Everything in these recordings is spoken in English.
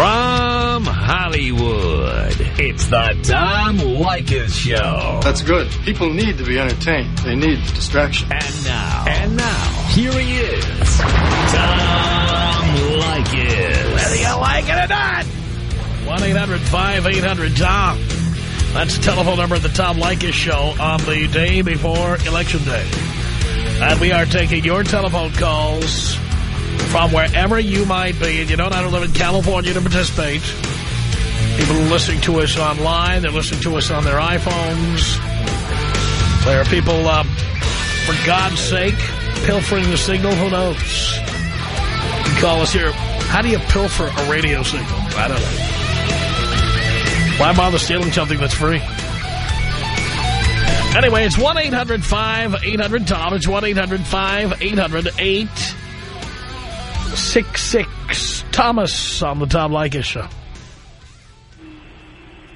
From Hollywood, it's the Tom Leykis Show. That's good. People need to be entertained. They need distraction. And now, and now, here he is, Tom Leykis. Whether you like it or not. 1-800-5800-TOM. That's the telephone number of the Tom Leykis Show on the day before Election Day. And we are taking your telephone calls from wherever you might be. And you don't have to live in California to participate. People are listening to us online. They're listening to us on their iPhones. There are people, um, for God's sake, pilfering the signal. Who knows? You call us here. How do you pilfer a radio signal? I don't know. Why bother stealing something that's free? Anyway, it's 1-800-5800-TOM. It's 1-800-5800-866. Thomas on the Tom Leykis Show.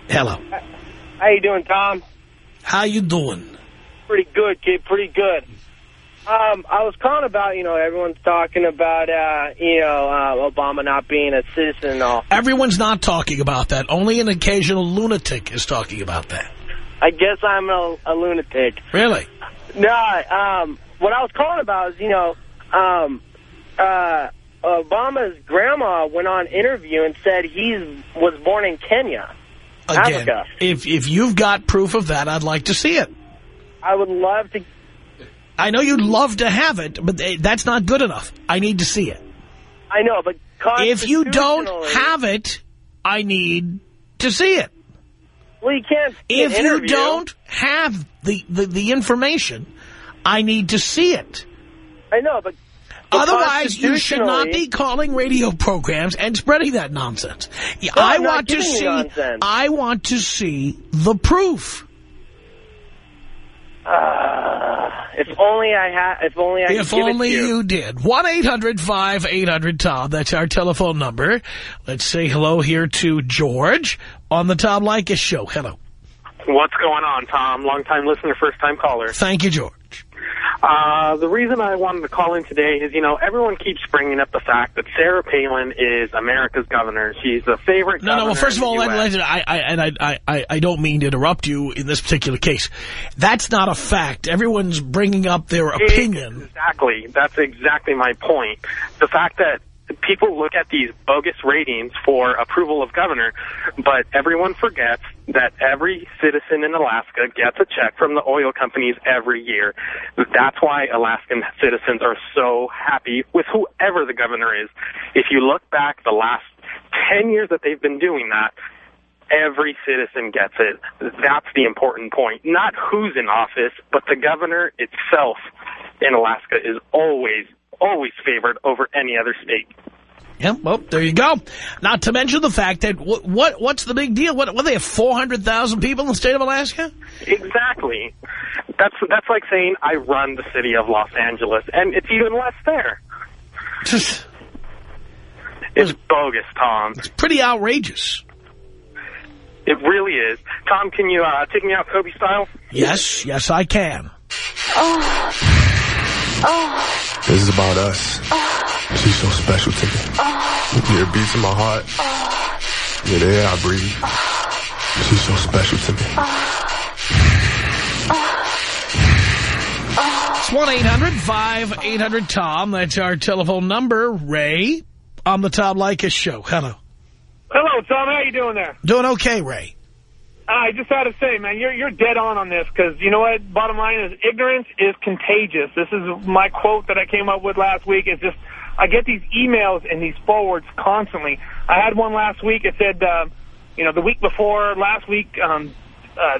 Hello. How you doing, Tom? How you doing? Pretty good, kid. Pretty good. Um, I was calling about, you know, everyone's talking about, uh, you know, uh, Obama not being a citizen and all. Everyone's not talking about that. Only an occasional lunatic is talking about that. I guess I'm a, a lunatic. Really? No, um, what I was calling about is, you know, um, uh, Obama's grandma went on interview and said he was born in Kenya, Again, Africa. if if you've got proof of that, I'd like to see it. I would love to. I know you'd love to have it, but that's not good enough. I need to see it. I know, but If you don't have it, I need to see it. well, you can't. If you don't have the, the, the information, I need to see it. I know, but. But Otherwise, you should not be calling radio programs and spreading that nonsense. No, I want to see. nonsense. I want to see the proof. Uh, if only I had. If only I. If could give only it to you. you did. 1-800-5800-TOM. That's our telephone number. Let's say hello here to George on the Tom Leykis show. Hello. What's going on, Tom? Long-time listener, first-time caller. Thank you, George. Uh, the reason I wanted to call in today is, you know, everyone keeps bringing up the fact that Sarah Palin is America's governor. She's a favorite No, no. Well, first of all, the let- I, I, and I, I, I- I don't mean to interrupt you in this particular case. That's not a fact. Everyone's bringing up their opinion. Exactly. That's exactly my point. The fact that people look at these bogus ratings for approval of governor, but everyone forgets that every citizen in Alaska gets a check from the oil companies every year. That's why Alaskan citizens are so happy with whoever the governor is. If you look back the last 10 years that they've been doing that, every citizen gets it. That's the important point. Not who's in office, but the governor itself in Alaska is always, always favored over any other state. Yeah, well, there you go. Not to mention the fact that what, what what's the big deal? What, what they have 400,000 people in the state of Alaska? Exactly. That's that's like saying I run the city of Los Angeles, and it's even less there. Just It's bogus, Tom. it's pretty outrageous. It really is. Tom, can you uh, take me out Kobe style? Yes, yes, I can. This is about us. She's so special to me. Yeah, it beats in my heart. Yeah, the air I breathe. She's so special to me. It's 1-800-5800-TOM. That's our telephone number. Ray on the Tom Leykis show. Hello. Hello, Tom. How you doing there? Doing okay, Ray. I just had to say, man, you're you're dead on on this because you know what? Bottom line is ignorance is contagious. This is my quote that I came up with last week. It's just I get these emails and these forwards constantly. I had one last week. It said, uh, you know, the week before last week, um, uh,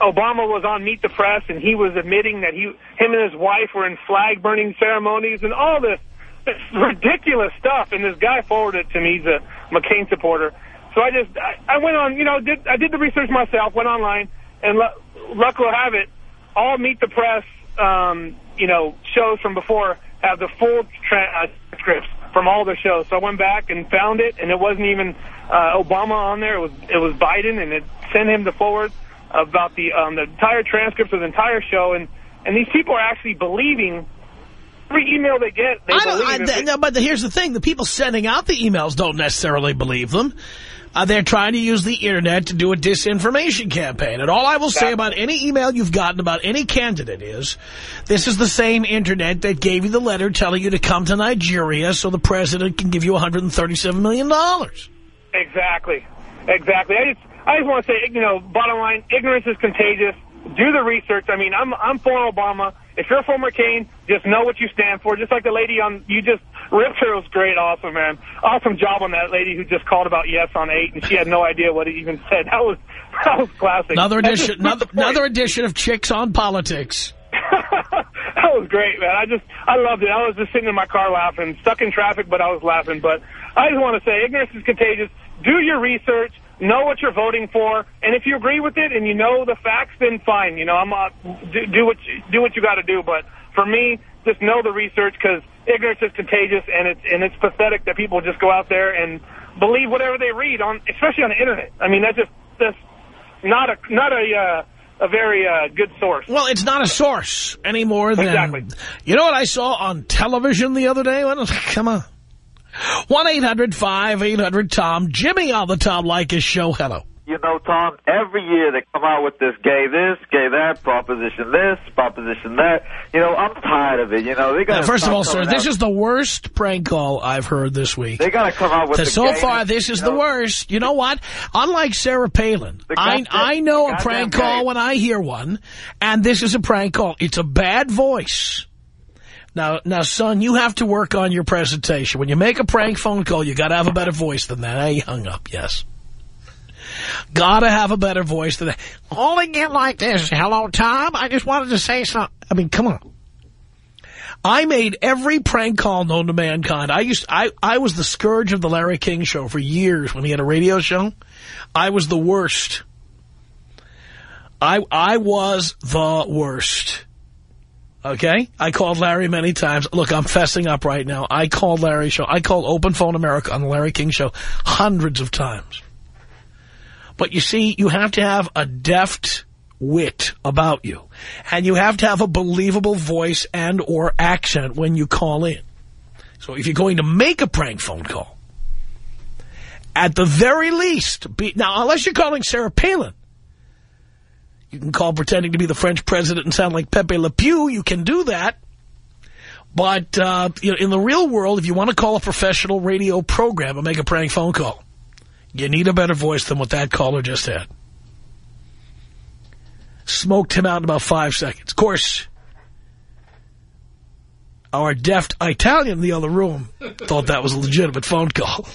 Obama was on Meet the Press and he was admitting that he, him and his wife were in flag burning ceremonies and all this, this ridiculous stuff. And this guy forwarded it to me. He's a McCain supporter. So I just, I, I went on, you know, did, I did the research myself, went online, and lu luck will have it, all Meet the Press, um, you know, shows from before have the full uh, transcripts from all the shows. So I went back and found it, and it wasn't even uh, Obama on there. It was it was Biden, and it sent him the forward about the um, the entire transcripts of the entire show, and and these people are actually believing every email they get, they I believe I, th- it- no, but here's the thing. The people sending out the emails don't necessarily believe them. Uh, they're trying to use the Internet to do a disinformation campaign. And all I will say about any email you've gotten about any candidate is, this is the same Internet that gave you the letter telling you to come to Nigeria so the president can give you $137 million. Exactly. Exactly. I just, I just want to say, you know, bottom line, ignorance is contagious. Do the research. I mean, I'm, I'm for Obama. If you're for McCain, just know what you stand for. Just like the lady on, you just ripped her. It was great. Awesome, man. Awesome job on that lady who just called about yes on eight, and she had no idea what it even said. That was, that was classic. Another edition, another, another edition of Chicks on Politics. that was great, man. I just, I loved it. I was just sitting in my car laughing, stuck in traffic, but I was laughing. But I just want to say, ignorance is contagious. Do your research. Know what you're voting for, and if you agree with it and you know the facts, then fine. You know, I'm uh, do, do what you, do what you got to do. But for me, just know the research because ignorance is contagious, and it's and it's pathetic that people just go out there and believe whatever they read on, especially on the internet. I mean, that's just that's not a not a uh, a very uh, good source. Well, it's not a source any more than... Exactly. You know what I saw on television the other day? Well, come on. 1-800-5800-TOM. Jimmy on the Tom Leykis show. Hello. You know, Tom, every year they come out with this gay this, gay that, proposition this, proposition that. You know, I'm tired of it. You know, they got first of all, sir, this is the worst prank call I've heard this week. They got to come out with So, the so far, this is know? the worst. You know what? Unlike Sarah Palin, I, I know a prank call when I hear one, and this is a prank call. It's a bad voice. Now, now, son, you have to work on your presentation. When you make a prank phone call, you got to have a better voice than that. I hung up, yes. Got to have a better voice than that. Calling in like this, hello, Tom, I just wanted to say something. I mean, come on. I made every prank call known to mankind. I used I I was the scourge of the Larry King show for years when he had a radio show. I was the worst. I I was the worst. Okay? I called Larry many times. Look, I'm fessing up right now. I called Larry show. I called Open Phone America on the Larry King show hundreds of times. But you see, you have to have a deft wit about you. And you have to have a believable voice and or accent when you call in. So if you're going to make a prank phone call, at the very least, be, now unless you're calling Sarah Palin, you can call pretending to be the French president and sound like Pepe Le Pew, you can do that. But uh, you know, in the real world, if you want to call a professional radio program and make a prank phone call, you need a better voice than what that caller just had. Smoked him out in about five seconds. Of course, our deft Italian in the other room thought that was a legitimate phone call.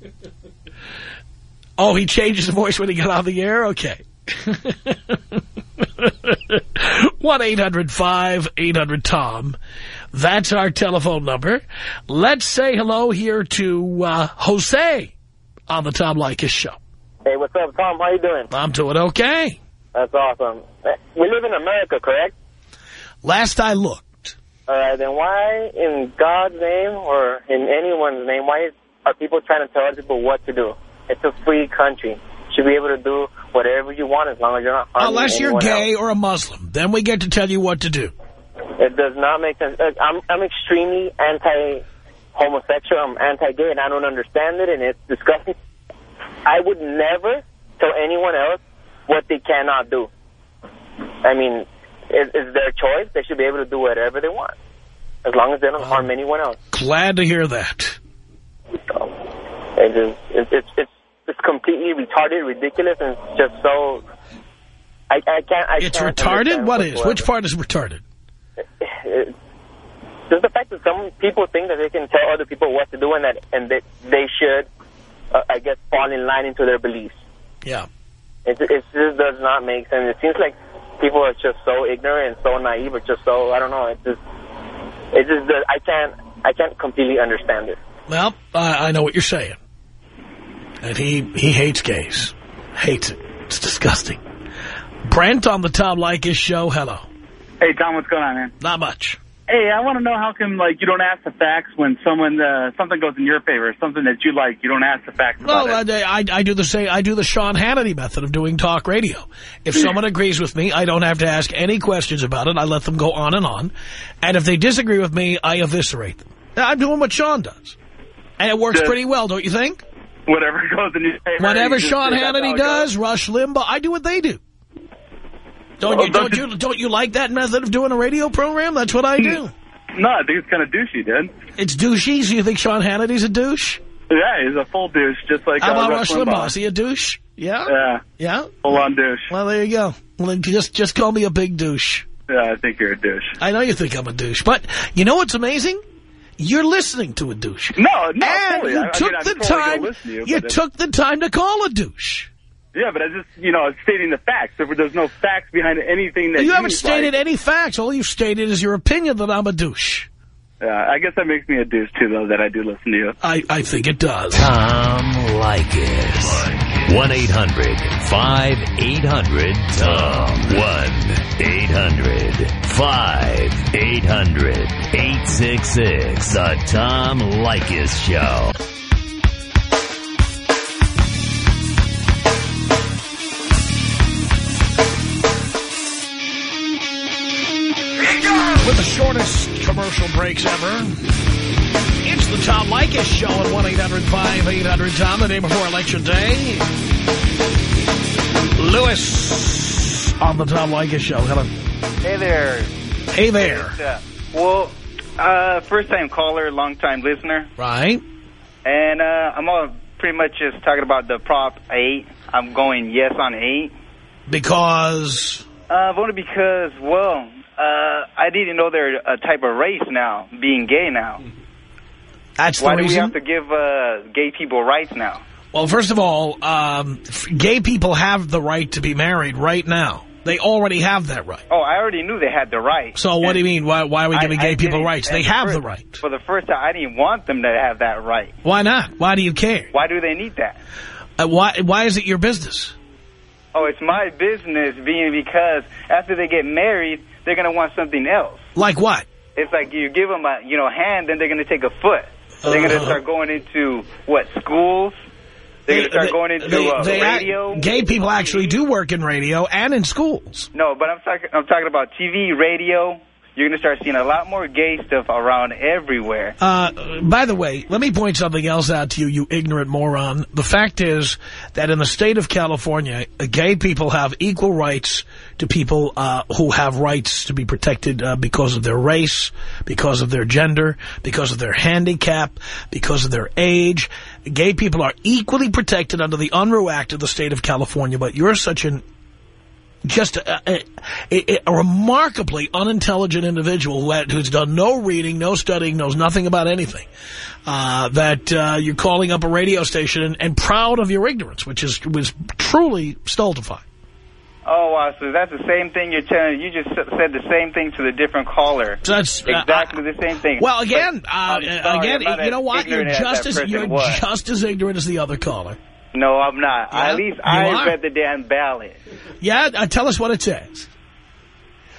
oh, he changed his voice when he got on the air? Okay. 1-800-5800-TOM. That's our telephone number. Let's say hello here to uh, Jose on the Tom Leykis show. Hey, what's up, Tom? How you doing? I'm doing okay. That's awesome. We live in America, correct? Last I looked, All right, then why, in God's name or in anyone's name, why are people trying to tell other people what to do? It's a free country. You should be able to do whatever you want as long as you're not harming unless you're gay else. or a Muslim, then we get to tell you what to do. It does not make sense. I'm, I'm extremely anti-homosexual. I'm anti-gay, and I don't understand it, and it's disgusting. I would never tell anyone else what they cannot do. I mean, it, it's their choice. They should be able to do whatever they want, as long as they don't harm anyone else. Glad to hear that. So, it is, it, it's it's it's completely retarded, ridiculous, and just so. I, I can't. I It's can't retarded? What is? Which part is retarded? It- just the fact that some people think that they can tell other people what to do and that and that they should, uh, I guess, fall in line into their beliefs. Yeah. It, it just does not make sense. It seems like people are just so ignorant and so naive, or just so I don't know. It just, it just I can't, I can't completely understand it. Well, I, I know what you're saying. And he, he hates gays. Hates it. It's disgusting. Brent on the Tom Leykis show. Hello. Hey, Tom, what's going on, man? Not much. Hey, I want to know how come like you don't ask the facts when someone uh, something goes in your favor, something that you like, you don't ask the facts about Well. I, I, do the same. I do the Sean Hannity method of doing talk radio. If someone agrees with me, I don't have to ask any questions about it. I let them go on and on. And if they disagree with me, I eviscerate them. I'm doing what Sean does. And it works Does- pretty well, don't you think? Whatever goes in your favor. Whatever Sean do, that's how Hannity does. Rush Limbaugh, I do what they do. Don't Well, you, don't you, don't you like that method of doing a radio program? That's what I do. No, I think it's kind of douchey, dude. It's douchey, so you think Sean Hannity's a douche? Yeah, he's a full douche, just like How uh, Rush Rush Limbaugh? Is he a douche? Yeah? Yeah, Yeah? full on douche. Well, there you go. Well, then just, just call me a big douche. Yeah, I think you're a douche. I know you think I'm a douche, but you know what's amazing? You're listening to a douche. No, no, and totally. you I- I took I'm the totally time. to you, you took the time to call a douche. Yeah, but I just, you know, I was stating the facts. If there's no facts behind anything that You you haven't like- stated any facts. All you've stated is your opinion that I'm a douche. Yeah, I guess that makes me a douche too, though, that I do listen to you. I, I think it does. Tom Leykis. 1-800-5800-TOM. 1-800-5800-866. The Tom Leykis Show. With the shortest commercial breaks ever. It's the Tom Leykis Show at 1-800-5800-TOM, the day before Election Day. Lewis on the Tom Leykis Show. Hello. Hey there. Hey there. Uh, well, uh, first time caller, long time listener. Right. And uh, I'm all pretty much just talking about the Prop 8. I'm going yes on 8. Because... Uh, only because, well, uh, I didn't know they're a type of race now, being gay now. That's the Why do we have to give uh, gay people rights now? Well, first of all, um, gay people have the right to be married right now. They already have that right. Oh, I already knew they had the right. So what do you mean? Why, why are we giving I gay people rights? They the have the first- right. For the first time, I didn't want them to have that right. Why not? Why do you care? Why do they need that? Uh, why, why is it your business? Oh, it's my business being because after they get married, they're going to want something else. Like what? It's like you give them a, you know, hand, then they're going to take a foot. They're going to Uh. start going into, what, schools? They're going to start going into they- uh, they radio? gay people actually do work in radio and in schools. No, but I'm talking, I'm talking about TV, radio. You're going to start seeing a lot more gay stuff around everywhere. Uh, by the way, let me point something else out to you, you ignorant moron. The fact is that in the state of California, uh, gay people have equal rights to people uh, who have rights to be protected uh, because of their race, because of their gender, because of their handicap, because of their age. Gay people are equally protected under the Unruh Act of the state of California, but you're such an just a, a, a, remarkably unintelligent individual who had, who's done no reading, no studying, knows nothing about anything, uh, that uh, you're calling up a radio station and, and proud of your ignorance, which is was truly stultifying. Oh, wow, so that's the same thing you're telling, you just said the same thing to the different caller. So that's uh, exactly the same thing. Well, again, But uh, again, you know what? You're just as you're was. just as ignorant as the other caller. No, I'm not. Yeah, At least I are. read the damn ballot. Yeah, uh, tell us what it says.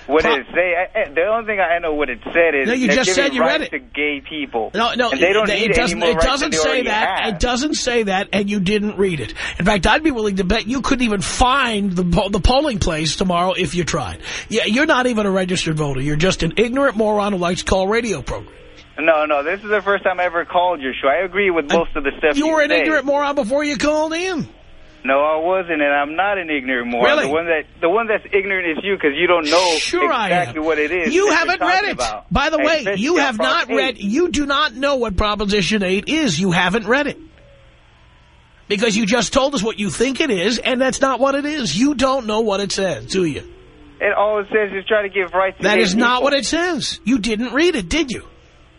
What did it say? I, I- the only thing I know what it said is No, you just said you read it. to gay people. No, no, and they don't it, need it doesn't. it doesn't say that. have. It doesn't say that, and you didn't read it. In fact, I'd be willing to bet you couldn't even find the the polling place tomorrow if you tried. Yeah, you're not even a registered voter. You're just an ignorant moron who likes to call radio programs. No, no, this is the first time I ever called your show. I agree with most of the stuff you You were an say. ignorant moron before you called in. No, I wasn't, and I'm not an ignorant moron. Really? The one that the one that's ignorant is you because you don't know Sure exactly what it is. You haven't read it. about. By the And way, you have not 8. read. You do not know what Proposition 8 is. You haven't read it. Because you just told us what you think it is, and that's not what it is. You don't know what it says, do you? And all it says is try to give rights to That not people. what it says. You didn't read it, did you?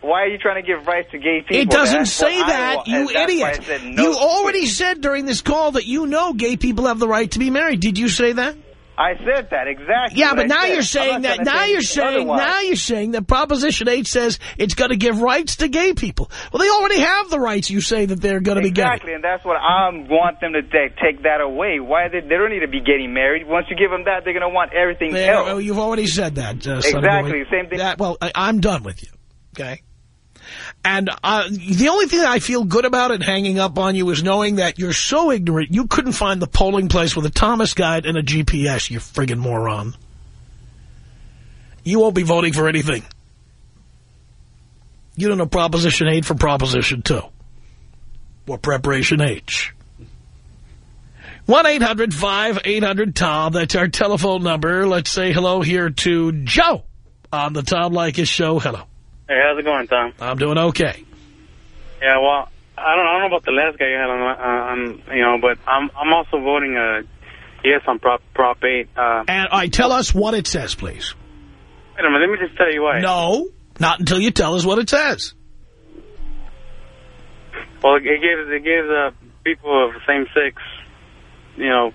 Why are you trying to give rights to gay people? It doesn't That's say what I that, you and that's why idiot. Said no you already said during this call that you know gay people have the right to be married. Did you say that? I said that exactly. Yeah, but now you're saying that now you're saying otherwise. now you're saying that Proposition 8 says it's going to give rights to gay people. Well, they already have the rights you say that they're going to be getting. Exactly, and that's what I want them to take, take that away. Why they, they don't need to be getting married. Once you give them that, they're going to want everything There, else. you've already said that. Uh, Exactly, same thing. That, well, I, I'm done with you. Okay. And uh, the only thing I feel good about in hanging up on you is knowing that you're so ignorant you couldn't find the polling place with a Thomas guide and a GPS, you friggin' moron. You won't be voting for anything. You don't know Proposition 8 from Proposition 2. Or Preparation H. 1-800-5800-TOM. That's our telephone number. Let's say hello here to Joe on the Tom Leykis show. Hello. Hey, how's it going, Tom? I'm doing okay. Yeah, well, I don't, I don't know about the last guy you had on, uh, on you know, but I'm I'm also voting uh, yes on Prop Prop 8. Uh, And right, tell us what it says, please. wait a minute, let me just tell you why. No, not until you tell us what it says. Well, it gives it gives uh, people of the same sex, you know,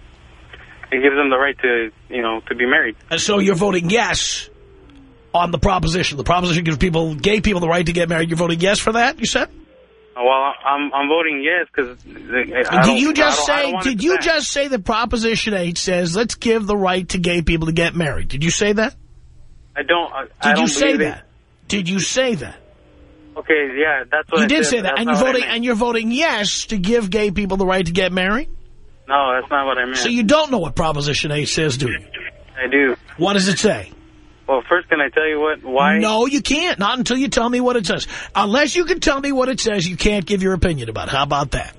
it gives them the right to you know to be married. And so you're voting yes on the proposition. The proposition gives people, gay people, the right to get married. You're voting yes for that, you said? Oh, well, I'm I'm voting yes because uh, Did you just say, did you just say that Proposition 8 says, let's give the right to gay people to get married? Did you say that? I don't. I, Did I don't you say believe it. that? Did you say that? Okay, yeah, that's what You I did say that, that's and you're voting, and you're voting yes to give gay people the right to get married. No, that's not what I meant. So you don't know what Proposition 8 says, do you? I do. What does it say? Well, first, can I tell you what? Why? No, you can't. Not until you tell me what it says. Unless you can tell me what it says, you can't give your opinion about it. How about that?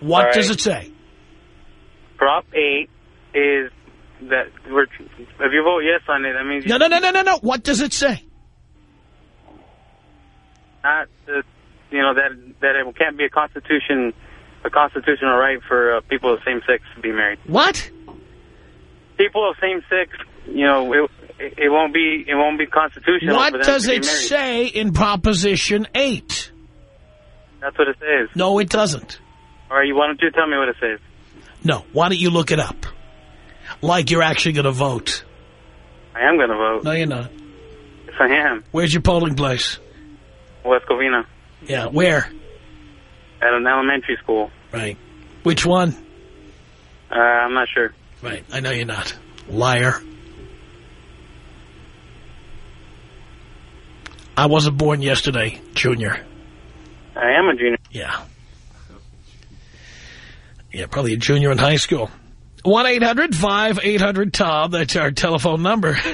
What All does it say? Prop 8 is that we're, if you vote yes on it, that means No, no, no, no, no, no. What does it say? not the, you know that that it can't be a constitution, a constitutional right for uh, people of same sex to be married. What? People of same sex, you know, it, it won't be it won't be constitutional. What does it say in Proposition 8? That's what it says. No, it doesn't. All right, why don't you tell me what it says? No. Why don't you look it up? Like you're actually going to vote. I am going to vote. No, you're not. Yes, I am. Where's your polling place? West Covina Yeah, where? at an elementary school. Right. Which one? Uh, I'm not sure. Right. I know you're not. Liar. I wasn't born yesterday, Junior. I am a junior. Yeah. Yeah, probably a junior in high school. 1-800-5800-TOM. That's our telephone number.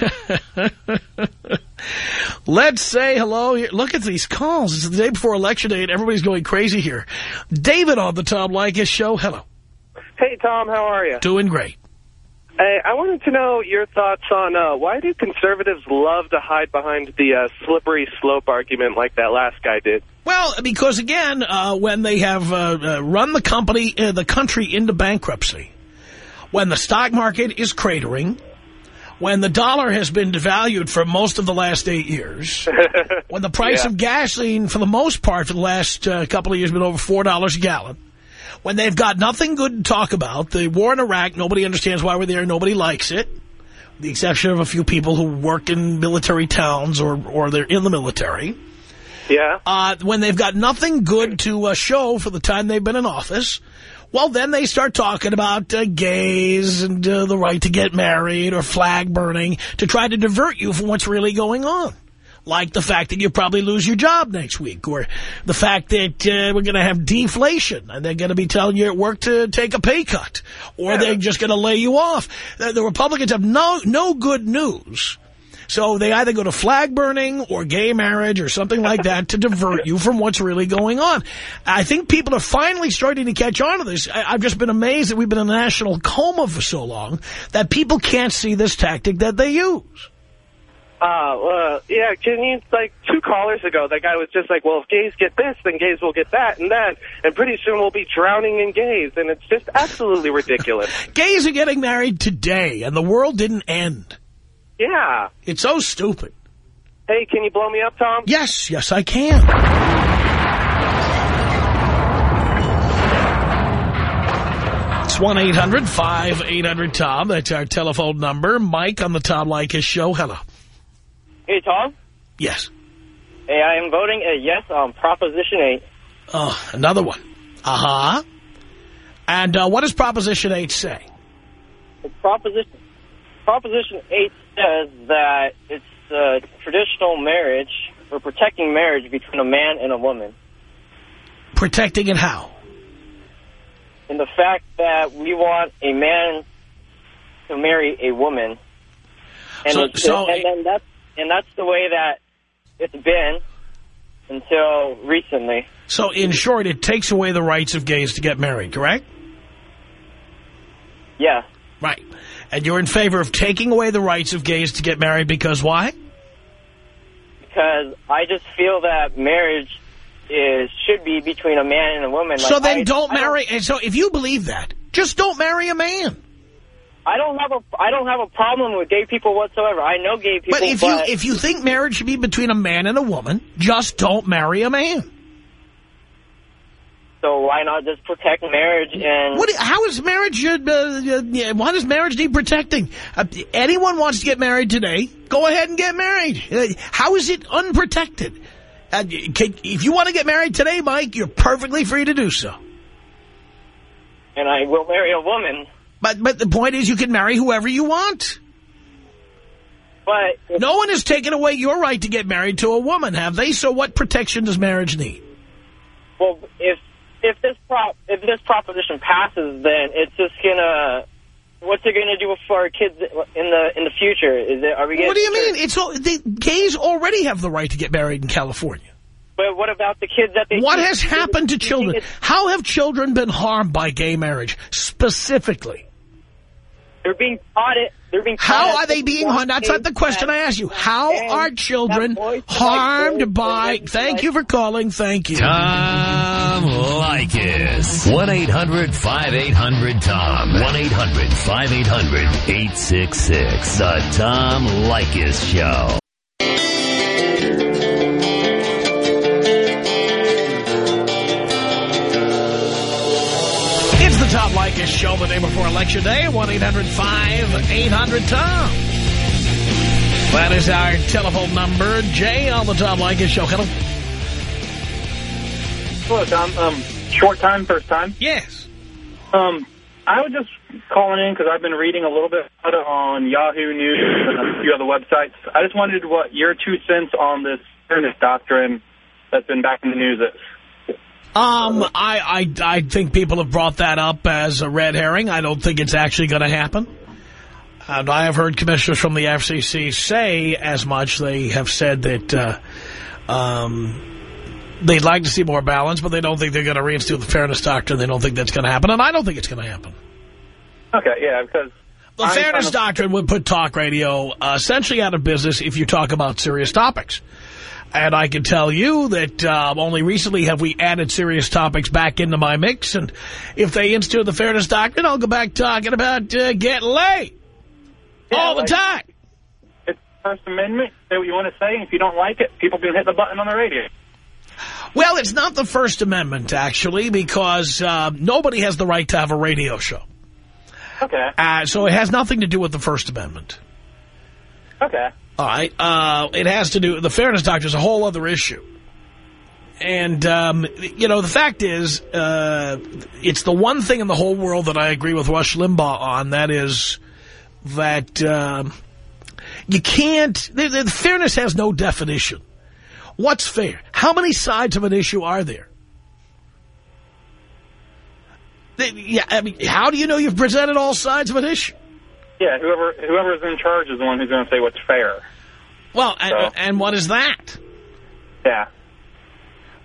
Let's say hello. here. Look at these calls. It's the day before Election Day, and everybody's going crazy here. David on the Tom Leykis show. Hello. Hey, Tom, how are you? Doing great. Hey, I wanted to know your thoughts on uh, why do conservatives love to hide behind the uh, slippery slope argument like that last guy did? Well, because again, uh, when they have uh, uh, run the company, uh, the country into bankruptcy, when the stock market is cratering, when the dollar has been devalued for most of the last eight years, when the price Yeah. of gasoline, for the most part, for the last uh, couple of years, has been over four dollars a gallon. When they've got nothing good to talk about, the war in Iraq, nobody understands why we're there, nobody likes it, the exception of a few people who work in military towns or or they're in the military. Yeah. Uh, when they've got nothing good to uh, show for the time they've been in office, well, then they start talking about uh, gays and uh, the right to get married or flag burning to try to divert you from what's really going on. Like the fact that you probably lose your job next week or the fact that uh, we're going to have deflation and they're going to be telling you at work to take a pay cut or they're just going to lay you off. The, the Republicans have no, no good news. So they either go to flag burning or gay marriage or something like that to divert you from what's really going on. I think people are finally starting to catch on to this. I, I've just been amazed that we've been in a national coma for so long that people can't see this tactic that they use. Uh, uh, yeah, can you, like, two callers ago, that guy was just like, well, if gays get this, then gays will get that and that, and pretty soon we'll be drowning in gays, and it's just absolutely ridiculous. Gays are getting married today, and the world didn't end. Yeah. It's so stupid. Hey, can you blow me up, Tom? Yes, yes, I can. It's It's 1-800-5800-TOM. That's our telephone number. Mike on the Tom Leykis show. Hello. Hey, Tom. Yes. Hey, I am voting a yes on Proposition 8. Oh, another one. Uh-huh. And uh, what does Proposition 8 say? Proposition Proposition 8 says that it's uh, traditional marriage, or protecting marriage between a man and a woman. Protecting it how? In the fact that we want a man to marry a woman. And, So- so- and, then that's, and that's the way that it's been until recently. So, in short, it takes away the rights of gays to get married, correct? Yeah. Right. And you're in favor of taking away the rights of gays to get married because why? Because I just feel that marriage is should be between a man and a woman. so Like, then I- don't I marry. And so if you believe that, just don't marry a man. I don't have a I don't have a problem with gay people whatsoever. I know gay people, But if you if you think marriage should be between a man and a woman, just don't marry a man. so why not just protect marriage and What? How is marriage? Uh, uh, why does marriage need protecting? Uh, anyone wants to get married today? Go ahead and get married. Uh, how is it unprotected? Uh, can, if you want to get married today, Mike, you're perfectly free to do so. and I will marry a woman. But but the point is, you can marry whoever you want. But no one has taken away your right to get married to a woman, have they? So what protection does marriage need? Well, if if this prop if this proposition passes, then it's just gonna. What's it gonna do for our kids in the in the future? Is it are we? What do you mean? It's all, the gays already have the right to get married in California. But what about the kids that they? What has happened to children? How have children been harmed by gay marriage specifically? They're being taught it. They're being. taught How are they being harmed? That's not the question I asked you. How are children harmed by... Thank you for calling. Thank you. Tom Leykis. 1-800-5800-TOM. 1-800-5800-866. The Tom Leykis Show. Tom Show the day before Election Day. 1-800-5800-TOM. That is our telephone number. Jay on the Tom Leykis Show. Hello. Hello, Tom. Um, short time, first time? Yes. Um, I was just calling in because I've been reading a little bit about it on Yahoo News and a few other websites. I just wondered what your two cents on this fairness doctrine that's been back in the news is. Um, I, I, I think people have brought that up as a red herring. I don't think it's actually going to happen. And I have heard commissioners from the FCC say as much. They have said that uh, um, they'd like to see more balance, but they don't think they're going to reinstitute the fairness doctrine. They don't think that's going to happen, and I don't think it's going to happen. Okay, yeah, because... The I'm fairness kind of- doctrine would put talk radio uh, essentially out of business if you talk about serious topics. And I can tell you that uh, only recently have we added serious topics back into my mix. And if they institute the fairness doctrine, I'll go back talking about uh, getting laid all the time. It's First Amendment. Say what you want to say, and if you don't like it, people can hit the button on the radio. Well, it's not the First Amendment, actually, because uh, nobody has the right to have a radio show. Okay. Uh, so it has nothing to do with the First Amendment. Okay. All right. Uh, it has to do, the fairness doctrine is a whole other issue. And, um, you know, the fact is, uh, it's the one thing in the whole world that I agree with Rush Limbaugh on, that is that um, you can't, the, the fairness has no definition. What's fair? How many sides of an issue are there? The- Yeah, I mean, how do you know you've presented all sides of an issue? Yeah, whoever whoever's in charge is the one who's going to say what's fair. Well, and, and what is that? Yeah.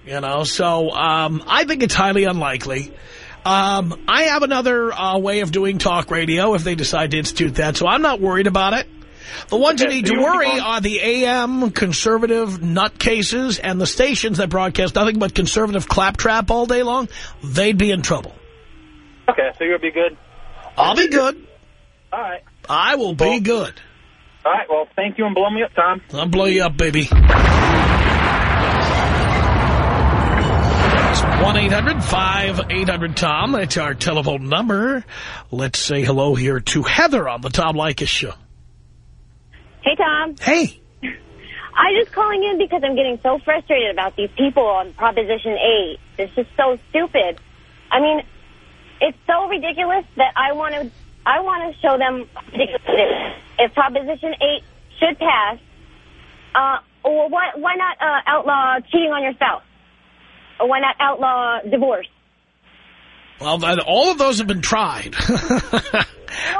You know, so um, I think it's highly unlikely. Um, I have another uh, way of doing talk radio if they decide to institute that, so I'm not worried about it. The ones who need so to worry are the AM conservative nutcases and the stations that broadcast nothing but conservative claptrap all day long. They'd be in trouble. Okay, so you'll be good. I'll be good. All right. I will be good. All right. Well, thank you and blow me up, Tom. I'll blow you up, baby. It's 1-800-5800-TOM. That's our telephone number. Let's say hello here to Heather on the Tom Leykis show. Hey, Tom. Hey. I'm just calling in because I'm getting so frustrated about these people on Proposition 8. It's just so stupid. I mean, it's so ridiculous that I want to I want to show them. If Proposition 8 should pass, uh, or why, why not uh, outlaw cheating on your spouse? Or why not outlaw divorce? Well, all of those have been tried. You know,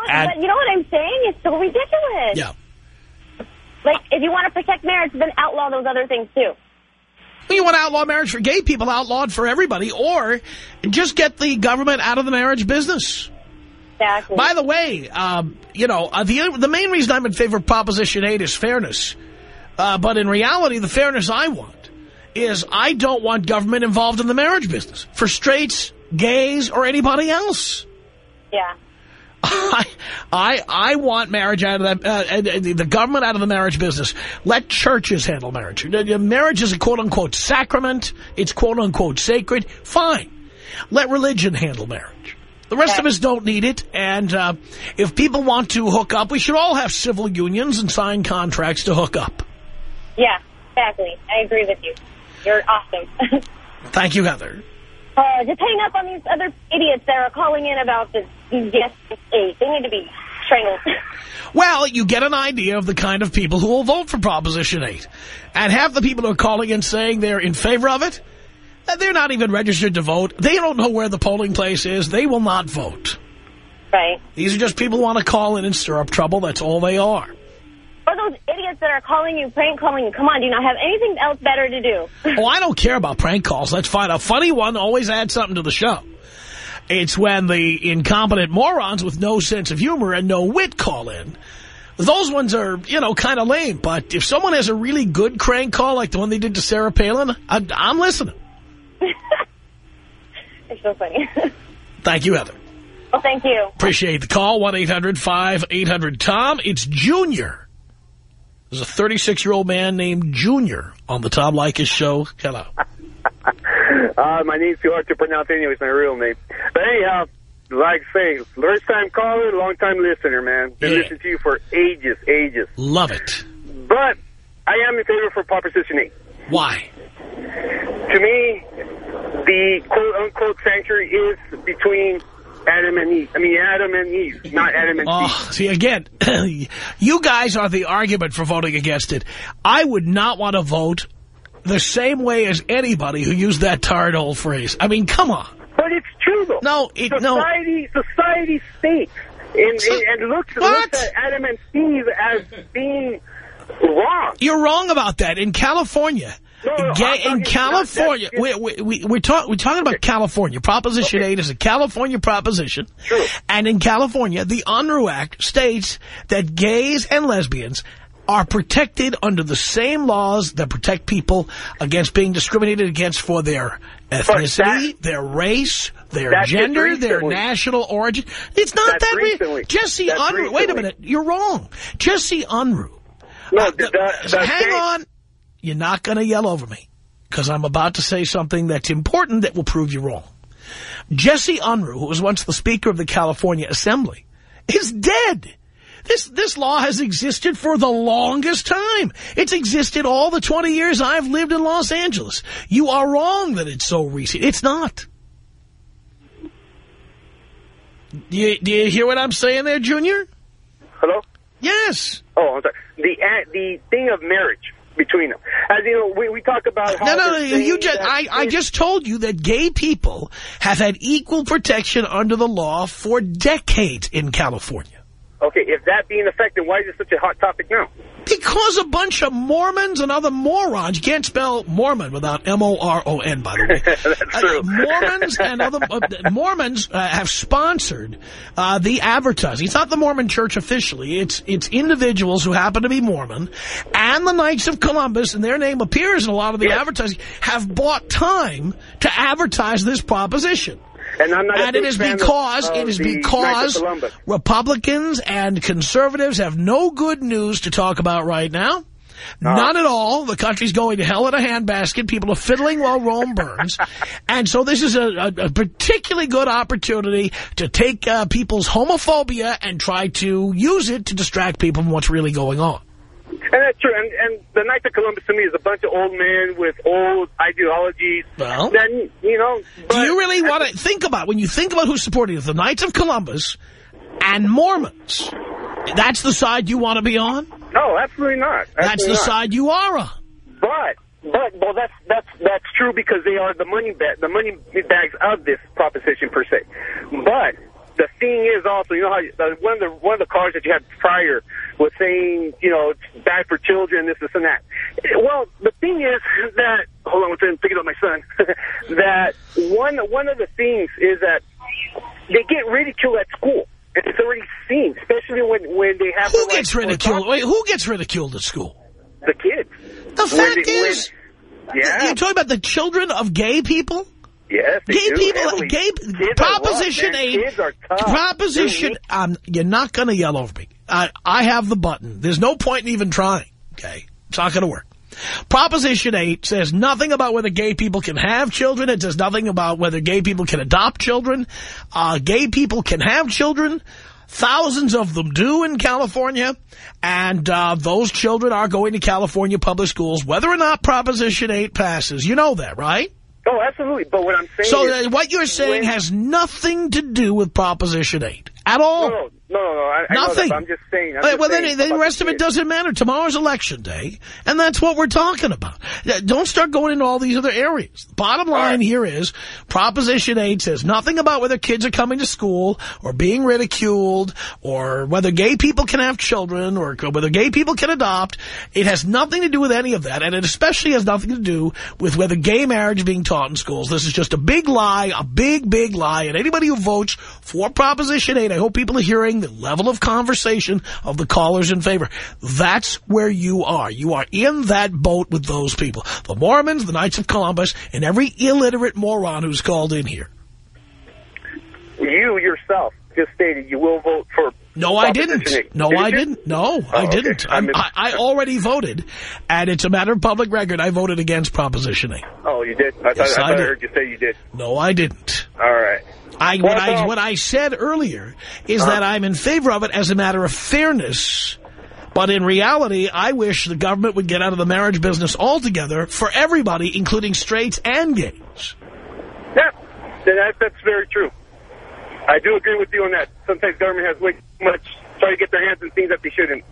And- but you know what I'm saying? It's so ridiculous. Yeah. Like, if you want to protect marriage, then outlaw those other things, too. Well, you want to outlaw marriage for gay people, outlawed for everybody, or just get the government out of the marriage business. Exactly. By the way, um, you know, uh, the, the main reason I'm in favor of Proposition 8 is fairness. Uh, but in reality, the fairness I want is I don't want government involved in the marriage business for straights, gays, or anybody else. Yeah. I, I, I want marriage out of that, uh, and the government out of the marriage business. Let churches handle marriage. Uh, Marriage is a quote-unquote sacrament. It's quote-unquote sacred. Fine. Let religion handle marriage. The rest of us don't need it, and uh, if people want to hook up, we should all have civil unions and sign contracts to hook up. Yeah, exactly. I agree with you. You're awesome. Thank you, Heather. uh, just hang up on these other idiots that are calling in about the, guest eight. They need to be strangled. Well, you get an idea of the kind of people who will vote for Proposition 8. And half the people who are calling in saying they're in favor of it, they're not even registered to vote. They don't know where the polling place is. They will not vote. Right. These are just people who want to call in and stir up trouble. That's all they are. Or those idiots that are calling you, prank calling you. Come on, do you not have anything else better to do? Oh, I don't care about prank calls. That's fine. A funny one always adds something to the show. It's when the incompetent morons with no sense of humor and no wit call in. Those ones are, you know, kind of lame. But if someone has a really good crank call like the one they did to Sarah Palin, I, I'm listening. It's so funny. Thank you, Heather. well, thank you. Appreciate the call. 1-800-5800-TOM. It's Junior. There's a 36-year-old man named Junior on the Tom Leykis show. Hello. Uh, my name's too hard to pronounce anyway. It's my real name. But anyhow, like I say, first time caller, long time listener, man. Been Yeah. listening to you for ages, ages. Love it. But I am in favor for Proposition 8. Why? To me, the quote-unquote sanctuary is between Adam and Eve. I mean, Adam and Eve, not Adam and oh, Eve. Oh, see, again, you guys are the argument for voting against it. I would not want to vote the same way as anybody who used that tired old phrase. I mean, come on. But it's true, though. No, it, no. society, society states and, and, and looks, looks at Adam and Eve as being wrong. You're wrong about that. In California, gay, in California, we, we, we, we're, talk, we're talking about California. Proposition 8 is a California proposition. True. And in California, the Unruh Act states that gays and lesbians are protected under the same laws that protect people against being discriminated against for their ethnicity, their race, their gender, their national origin. It's not That's that re- recently. Jesse That's Unruh. Wait a minute. You're wrong. Jesse Unruh. No, Uh, the, the, the hang same- on. You're not going to yell over me because I'm about to say something that's important that will prove you wrong. Jesse Unruh, who was once the Speaker of the California Assembly, is dead. This this law has existed for the longest time. It's existed all the 20 years I've lived in Los Angeles. You are wrong that it's so recent. It's not. Do you, do you hear what I'm saying there, Junior? Hello? Yes. Oh, I'm sorry. The, uh, the thing of marriage between them. As you know, we, we talk about how... No, no, no. You just, I, I just told you that gay people have had equal protection under the law for decades in California. Okay, if that being effective, why is it such a hot topic now? Because a bunch of Mormons and other morons, you can't spell Mormon without M-O-R-O-N, by the way. That's true. Uh, Mormons and other uh, Mormons uh, have sponsored uh, the advertising. It's not the Mormon Church officially. It's it's individuals who happen to be Mormon, and the Knights of Columbus, and their name appears in a lot of the advertising. Have bought time to advertise this proposition. And I'm not And it is of- because of it is of because Republicans and conservatives have no good news to talk about right now. None at all. The country's going to hell in a handbasket. People are fiddling while Rome burns. and so this is a, a, a particularly good opportunity to take uh, people's homophobia and try to use it to distract people from what's really going on. And that's true. And, and the Knights of Columbus to me is a bunch of old men with old ideologies. Well, then you know. Do you really want to think about, when you think about who's supporting it, the Knights of Columbus and Mormons, that's the side you want to be on? No, absolutely not. That's the not. side you are on. But, but, well, that's that's that's true because they are the money ba the money bags of this proposition per se. But the thing is also, you know how uh, one of the one of the cars that you had prior was saying, you know, it's bad for children, this, this, and that. Well, the thing is that hold on, I'm picking up my son. that one one of the things is that they get ridiculed at school. It's already seen, especially when when they have Who gets ridiculed? Wait, who gets ridiculed at school? the kids. The fact they- is, when- yeah, you're talking about the children of gay people? Yes, Gay do, people, heavily. gay, Proposition 8, Kids are tough. Proposition, um, you're not going to yell over me. I, I have the button. There's no point in even trying, okay? It's not going to work. Proposition 8 says nothing about whether gay people can have children. It says nothing about whether gay people can adopt children. Uh, gay people can have children. Thousands of them do in California. And uh, those children are going to California public schools, whether or not Proposition 8 passes. You know that, right? Oh, absolutely. But what I'm saying So is, what you're saying when- has nothing to do with Proposition 8 at all. No, no, no, no. no. I, I Nothing. but I'm just saying. Uh, just well, saying then, then the rest of it doesn't matter. Tomorrow's election day, and that's what we're talking about. Don't start going into all these other areas. The bottom line here is Proposition 8 says nothing about whether kids are coming to school or being ridiculed or whether gay people can have children or whether gay people can adopt. It has nothing to do with any of that, and it especially has nothing to do with whether gay marriage is being taught in schools. This is just a big lie, a big, big lie, and anybody who votes for Proposition 8, I hope people are hearing the level of conversation of the callers in favor. That's where you are. You are in that boat with those people. The Mormons, the Knights of Columbus, and every illiterate moron who's called in here. You yourself just stated you will vote for. No, I didn't. No, Did I didn't. No, Oh, I didn't. I I'm- I, I already voted, and it's a matter of public record. I voted against Proposition 8. Oh, you did. I thought, Yes, I, I thought I heard you say you did. No, I didn't. I, what, I, what I said earlier is Uh-huh. that I'm in favor of it as a matter of fairness. But in reality, I wish the government would get out of the marriage business altogether for everybody, including straights and gays. Yeah, that, that's very true. I do agree with you on that. Sometimes government has way too much try to get their hands in things that they shouldn't.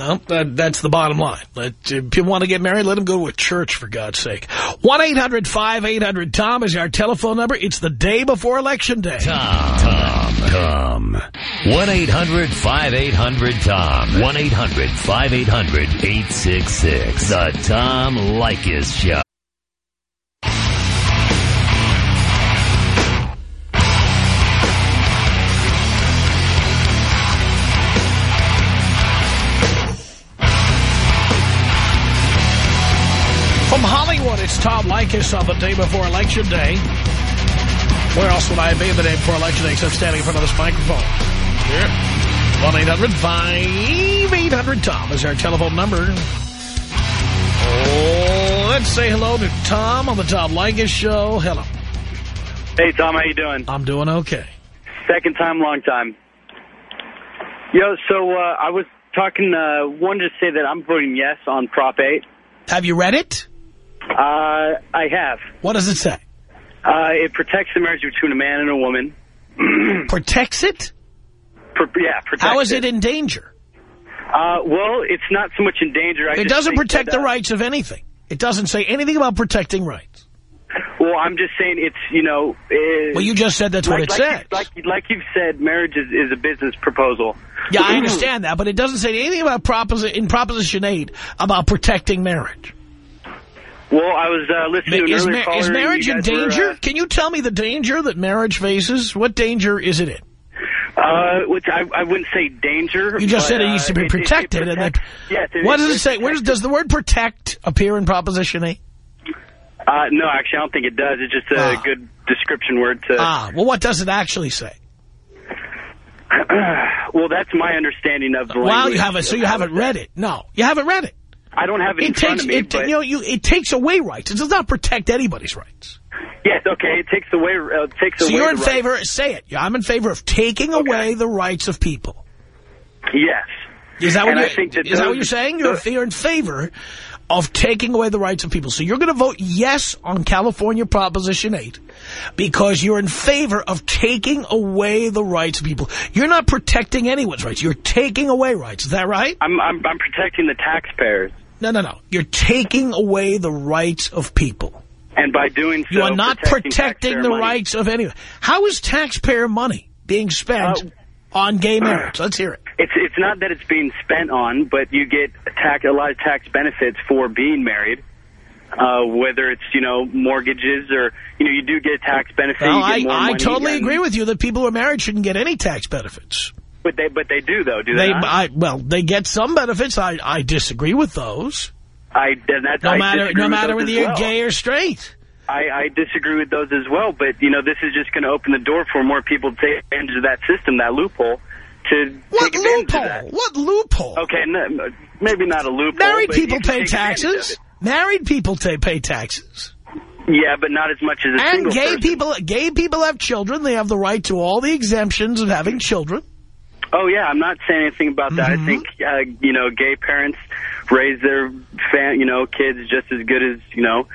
Well, that, that's the bottom line. Let, if people want to get married, let them go to a church, for God's sake. 1-800-5800-TOM is our telephone number. It's the day before Election Day. Tom. Tom. Tom. 1-800-5800-TOM. 1-800-5800-866. The Tom Leykis Show. It's Tom Leykis on the day before Election Day. Where else would I be the day before Election Day except standing in front of this microphone? Here. 1-800-5800-TOM is our telephone number. Oh, let's say hello to Tom on the Tom Leykis Show. Hello. Hey, Tom, how you doing? I'm doing okay. Second time, long time. Yo, so uh, I was talking, uh, wanted to say that I'm voting yes on Prop 8. Have you read it? Uh, I have. What does it say? Uh, it protects the marriage between a man and a woman. Protects it? Pro- yeah, protects How is it in danger? Uh, well, it's not so much in danger. I It doesn't protect that, the uh, rights of anything. It doesn't say anything about protecting rights. Well, I'm just saying it's, you know... Well, you just said that's what like, it like says. You, like, like you've said, marriage is, is a business proposal. Yeah, I understand that, but it doesn't say anything about in Proposition 8 about protecting marriage. Well, I was uh, listening to Is, earlier ma- caller is marriage in guys were, danger? uh, Can you tell me the danger that marriage faces? What danger is it in? Uh, which I, I wouldn't say danger. You just but, said it needs to be uh, it- it- it protected. and that, yes, it- what does it it say? Where does, does the word protect appear in Proposition 8? Uh, no, actually, I don't think it does. It's just a Ah. good description word to. Ah, well, what does it actually say? well, that's my understanding of the Well, language. you haven't, so you haven't read it. No, you haven't read it. I don't have it, It takes me, it, you know you it takes away rights. It does not protect anybody's rights. yes, okay, it takes away uh, takes So away. you're in favor. Say it. I'm in favor of taking away the rights of people. Yes. Is that what And I you're, think that is that what you're saying? You're, you're in favor of taking away the rights of people. So you're going to vote yes on California Proposition 8 because you're in favor of taking away the rights of people. You're not protecting anyone's rights. You're taking away rights. Is that right? I'm I'm, I'm protecting the taxpayers, No, no, no. You're taking away the rights of people. and by doing so, You are not protecting, taxpayer the money. rights of anyone. How is taxpayer money being spent on gay marriage? Let's hear it. It's it's not that it's being spent on, but you get tax, a lot of tax benefits for being married. Uh, whether it's you know mortgages or you know you do get tax benefits. Well, I, I totally agree with you that people who are married shouldn't get any tax benefits. But they but they do though, do they? They? I, well, they get some benefits. I, I disagree with those. I No I matter, no matter whether you're well. gay or straight. I, I disagree with those as well, but you know this is just going to open the door for more people to take advantage of that system, that loophole. To What take advantage loophole? Of that. What loophole? Okay, no, maybe not a loophole. Married people pay take advantage of taxes. Married people pay taxes. Yeah, but not as much as a And gay person. people, gay people have children. They have the right to all the exemptions of having children. Oh yeah, I'm not saying anything about that. Mm-hmm. I think uh, you know, gay parents raise their fan, you know, kids just as good as you know,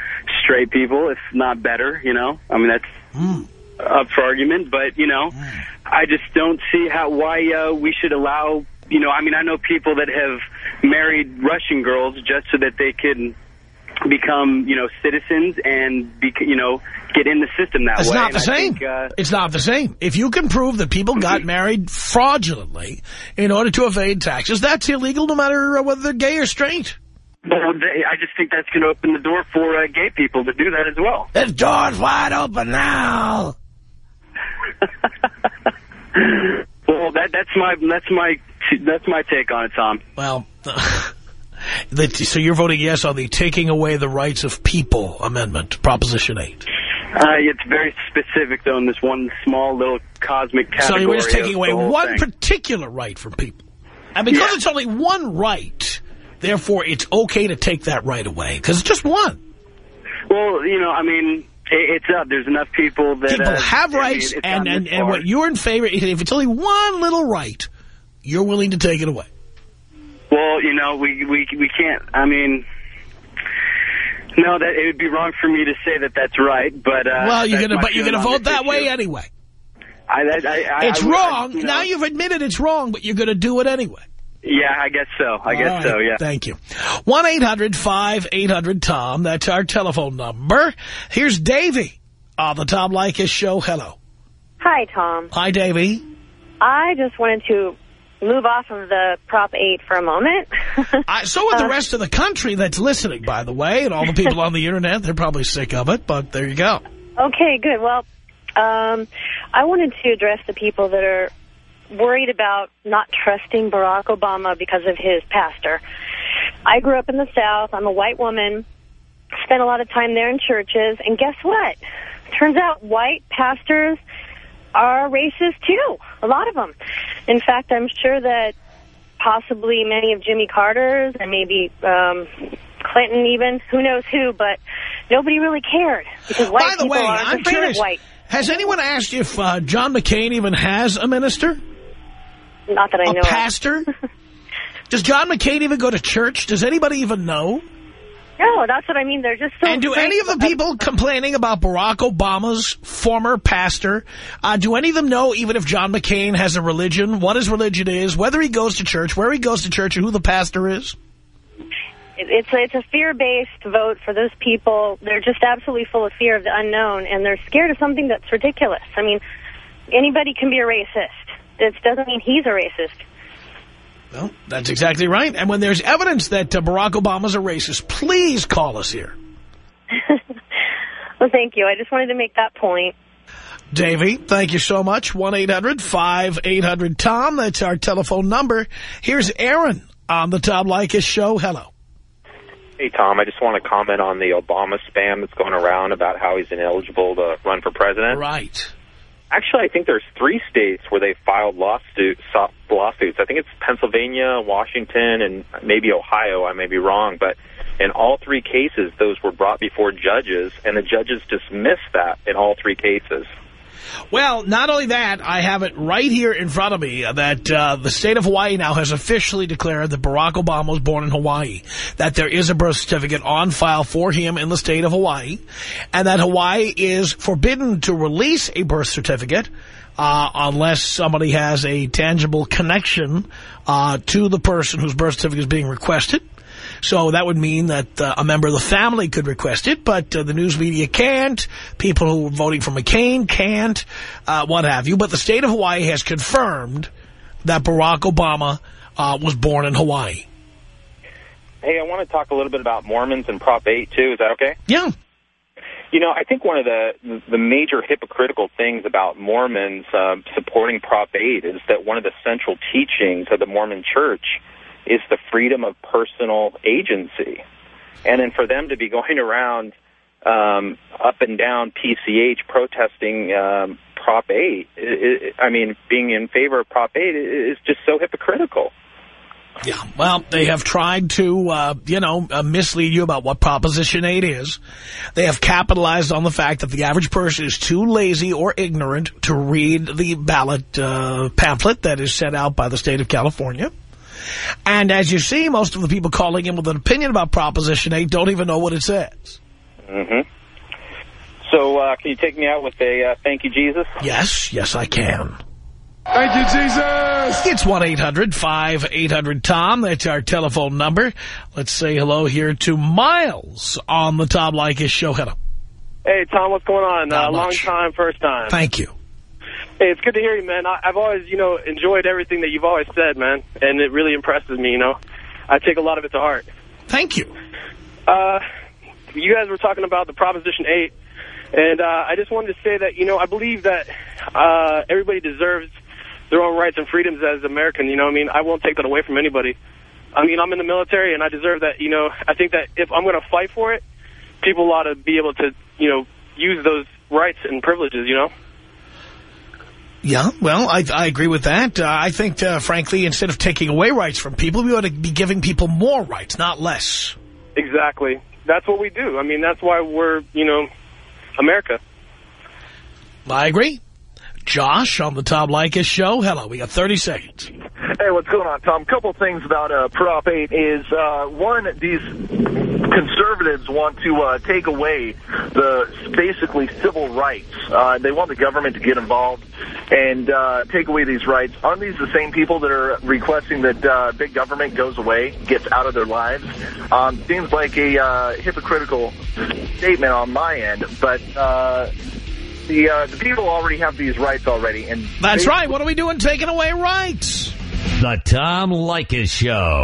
straight people, if not better. You know, I mean that's Mm. up for argument, but you know, I just don't see how why uh, we should allow. You know, I mean, I know people that have married Russian girls just so that they could become, you know, citizens and be, you know, get in the system that It's way. It's not the I same. think, uh, It's not the same. If you can prove that people got married fraudulently in order to evade taxes, that's illegal no matter uh, whether they're gay or straight. well, they, I just think that's going to open the door for uh, gay people to do that as well. The door's wide open now. Well, that that's my that's my that's my take on it, Tom. Well, so you're voting yes on the taking away the rights of people amendment, Proposition 8. Uh, it's very specific, though, in this one small little cosmic So category. you were just taking away one thing. particular right from people. And because it's only one right, therefore it's okay to take that right away, because it's just one. Well, you know, I mean, it's up. There's enough people that People uh, have rights, and, and, and what you're in favor, if it's only one little right, you're willing to take it away. Well, you know, we we we can't. I mean. No, that it would be wrong for me to say that that's right, but uh, well, you're gonna, but you're gonna vote that issue. way anyway. I, I, I, It's I, I, wrong. you know, now you've admitted it's wrong, but you're gonna do it anyway. Yeah, I guess so. I guess All so. Yeah. Thank you. 1-800-5800-TOM. That's our telephone number. Here's Davy on the Tom Leykis show. Hello. Hi, Tom. Hi, Davy. I just wanted to move off of the Prop 8 for a moment. I, so would the Uh, rest of the country that's listening, by the way, and all the people on the Internet. They're probably sick of it, but there you go. Okay, good. Well, um, I wanted to address the people that are worried about not trusting Barack Obama because of his pastor. I grew up in the South. I'm a white woman. Spent a lot of time there in churches. And guess what? Turns out white pastors are racist, too. A lot of them. In fact, I'm sure that possibly many of Jimmy Carter's and maybe um, Clinton even, who knows who, but nobody really cared because white By the people way, aren't I'm afraid curious. of white. Has anyone asked if uh, John McCain even has a minister? Not that I a know of. pastor? Does John McCain even go to church? Does anybody even know? No, that's what I mean. They're just so And do any of the people complaining about Barack Obama's former pastor, uh, do any of them know even if John McCain has a religion, what his religion is, whether he goes to church, where he goes to church, and who the pastor is? It's a, it's a fear-based vote for those people. They're just absolutely full of fear of the unknown, and they're scared of something that's ridiculous. I mean, anybody can be a racist. This doesn't mean he's a racist. Well, that's exactly right. And when there's evidence that uh, Barack Obama's a racist, please call us here. Well, thank you. I just wanted to make that point. Davey, thank you so much. 1-800-5800-TOM. That's our telephone number. Here's Aaron on the Tom Leykis show. Hello. Hey, Tom, I just want to comment on the Obama spam that's going around about how he's ineligible to run for president. Right. Actually, I think there's three states where they filed lawsuits. Lawsuits. I think it's Pennsylvania, Washington, and maybe Ohio. I may be wrong, but in all three cases, those were brought before judges, and the judges dismissed that in all three cases. Well, not only that, I have it right here in front of me that uh, the state of Hawaii now has officially declared that Barack Obama was born in Hawaii, that there is a birth certificate on file for him in the state of Hawaii, and that Hawaii is forbidden to release a birth certificate uh, unless somebody has a tangible connection uh, to the person whose birth certificate is being requested. So that would mean that uh, a member of the family could request it, but uh, the news media can't. People who are voting for McCain can't, uh, what have you. But the state of Hawaii has confirmed that Barack Obama uh, was born in Hawaii. Hey, I want to talk a little bit about Mormons and Prop 8, too. Is that okay? Yeah. You know, I think one of the the major hypocritical things about Mormons uh, supporting Prop 8 is that one of the central teachings of the Mormon Church is the freedom of personal agency. And then for them to be going around um, up and down PCH protesting um, Prop 8, it, it, I mean, being in favor of Prop 8 is just so hypocritical. Yeah, well, they have tried to, uh, you know, uh, mislead you about what Proposition 8 is. They have capitalized on the fact that the average person is too lazy or ignorant to read the ballot uh, pamphlet that is sent out by the state of California. And as you see, most of the people calling in with an opinion about Proposition 8 don't even know what it says. Mm-hmm. So uh, can you take me out with a uh, thank you, Jesus? Yes, yes, I can. Thank you, Jesus! It's 1-800-5800-TOM. That's our telephone number. Let's say hello here to Miles on the Tom Leykis show. Hello. Hey, Tom, what's going on? Not Uh, long time, first time. Thank you. Hey, it's good to hear you, man. I, I've always, you know, enjoyed everything that you've always said, man, and it really impresses me, you know. I take a lot of it to heart. Thank you. Uh, you guys were talking about the Proposition 8, and uh, I just wanted to say that, you know, I believe that uh, everybody deserves their own rights and freedoms as American, you know what I mean? I won't take that away from anybody. I mean, I'm in the military, and I deserve that, you know. I think that if I'm going to fight for it, people ought to be able to, you know, use those rights and privileges, you know? Yeah, well, I, I agree with that. Uh, I think, uh, frankly, instead of taking away rights from people, we ought to be giving people more rights, not less. Exactly. That's what we do. I mean, that's why we're, you know, America. I agree. Josh on the Tom Leykis show. Hello, we got 30 seconds. Hey, what's going on, Tom? couple things about uh, Prop 8 is, uh, one, these conservatives want to uh, take away the basically civil rights. Uh, they want the government to get involved and uh, take away these rights. Aren't these the same people that are requesting that uh, big government goes away, gets out of their lives? Um, seems like a uh, hypocritical statement on my end, but... Uh, the uh, the people already have these rights already, and That's right. What are we doing taking away rights? The Tom Leykis Show.